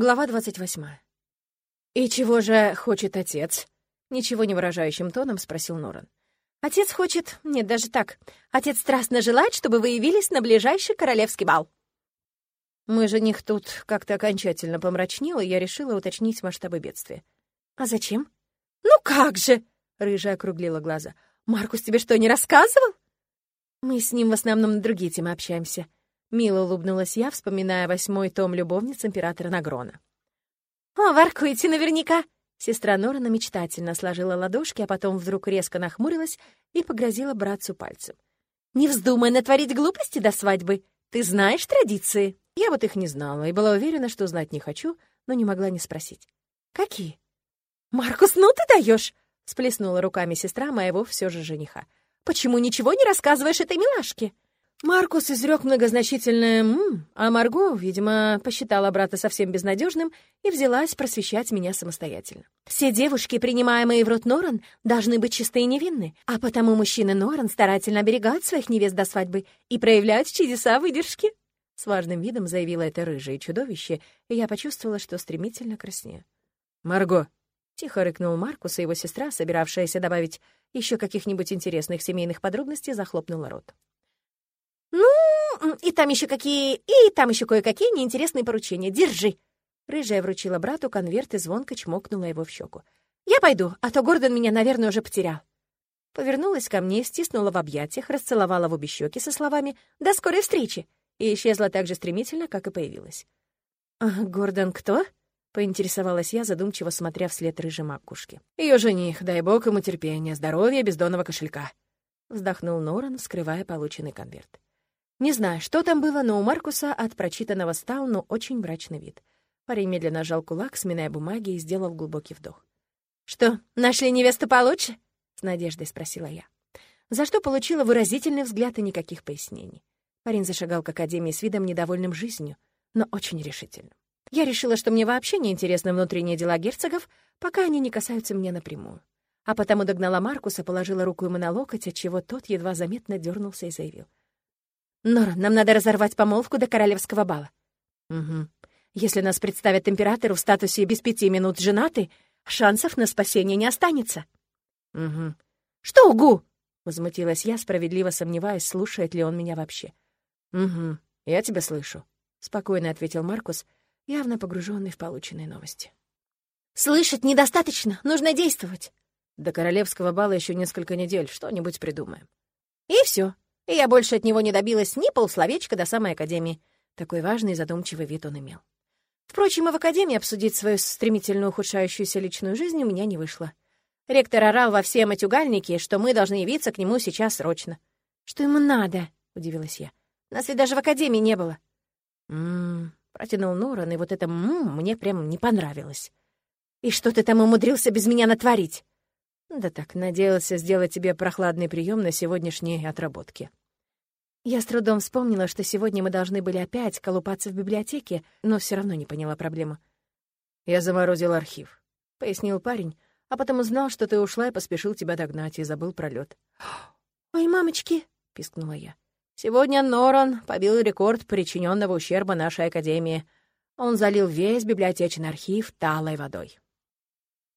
Глава 28. «И чего же хочет отец?» — ничего не выражающим тоном спросил Норан. «Отец хочет... Нет, даже так. Отец страстно желает, чтобы вы явились на ближайший королевский бал». Мы жених тут как-то окончательно помрачнел, и я решила уточнить масштабы бедствия. «А зачем?» «Ну как же!» — рыжая округлила глаза. «Маркус тебе что, не рассказывал?» «Мы с ним в основном на другие темы общаемся», Мило улыбнулась я, вспоминая восьмой том любовниц императора Нагрона. «О, воркуете наверняка!» Сестра Норана мечтательно сложила ладошки, а потом вдруг резко нахмурилась и погрозила братцу пальцем. «Не вздумай натворить глупости до свадьбы. Ты знаешь традиции?» Я вот их не знала и была уверена, что знать не хочу, но не могла не спросить. «Какие?» «Маркус, ну ты даешь!» — сплеснула руками сестра моего все же жениха. «Почему ничего не рассказываешь этой милашке?» Маркус изрек многозначительное «м», а Марго, видимо, посчитала брата совсем безнадежным и взялась просвещать меня самостоятельно. «Все девушки, принимаемые в рот Норан, должны быть чистые и невинны, а потому мужчины Норан старательно оберегают своих невест до свадьбы и проявляют чудеса выдержки». С важным видом заявила это рыжее чудовище, и я почувствовала, что стремительно краснею. «Марго!» — тихо рыкнул Маркус, и его сестра, собиравшаяся добавить еще каких-нибудь интересных семейных подробностей, захлопнула рот. «Ну, и там еще какие... И там еще кое-какие неинтересные поручения. Держи!» Рыжая вручила брату конверт и звонко чмокнула его в щеку. «Я пойду, а то Гордон меня, наверное, уже потерял». Повернулась ко мне, стиснула в объятиях, расцеловала в обе щеки со словами «До скорой встречи!» и исчезла так же стремительно, как и появилась. «А Гордон кто?» — поинтересовалась я, задумчиво смотря вслед рыжей макушки. Ее жених, дай бог ему терпения, здоровья, бездонного кошелька», — вздохнул Норан, вскрывая полученный конверт. Не знаю, что там было, но у Маркуса от прочитанного стал, но очень мрачный вид. Парень медленно сжал кулак, сминая бумаги, и сделал глубокий вдох. «Что, нашли невесту получше?» — с надеждой спросила я. За что получила выразительный взгляд и никаких пояснений. Парень зашагал к Академии с видом недовольным жизнью, но очень решительным. Я решила, что мне вообще не интересны внутренние дела герцогов, пока они не касаются меня напрямую. А потому догнала Маркуса, положила руку ему на локоть, отчего тот едва заметно дернулся и заявил. «Нора, нам надо разорвать помолвку до королевского бала». «Угу. Если нас представят императору в статусе без пяти минут женаты, шансов на спасение не останется». «Угу». «Что угу?» — возмутилась я, справедливо сомневаясь, слушает ли он меня вообще. «Угу, я тебя слышу», — спокойно ответил Маркус, явно погруженный в полученные новости. «Слышать недостаточно, нужно действовать». «До королевского бала еще несколько недель, что-нибудь придумаем». «И все и я больше от него не добилась ни полсловечка до самой Академии. Такой важный и задумчивый вид он имел. Впрочем, и в Академии обсудить свою стремительно ухудшающуюся личную жизнь у меня не вышло. Ректор орал во все матюгальники, что мы должны явиться к нему сейчас срочно. «Что ему надо?» — удивилась я. «Нас ведь даже в Академии не было». «М-м-м», протянул Норан, и вот это «м-м» мне прям не понравилось. «И что ты там умудрился без меня натворить?» «Да так, надеялся сделать тебе прохладный прием на сегодняшней отработке». Я с трудом вспомнила, что сегодня мы должны были опять колупаться в библиотеке, но все равно не поняла проблему. «Я заморозил архив», — пояснил парень, а потом узнал, что ты ушла и поспешил тебя догнать и забыл про лед. «Ой, мамочки!» — пискнула я. «Сегодня Норан побил рекорд причиненного ущерба нашей академии. Он залил весь библиотечный архив талой водой».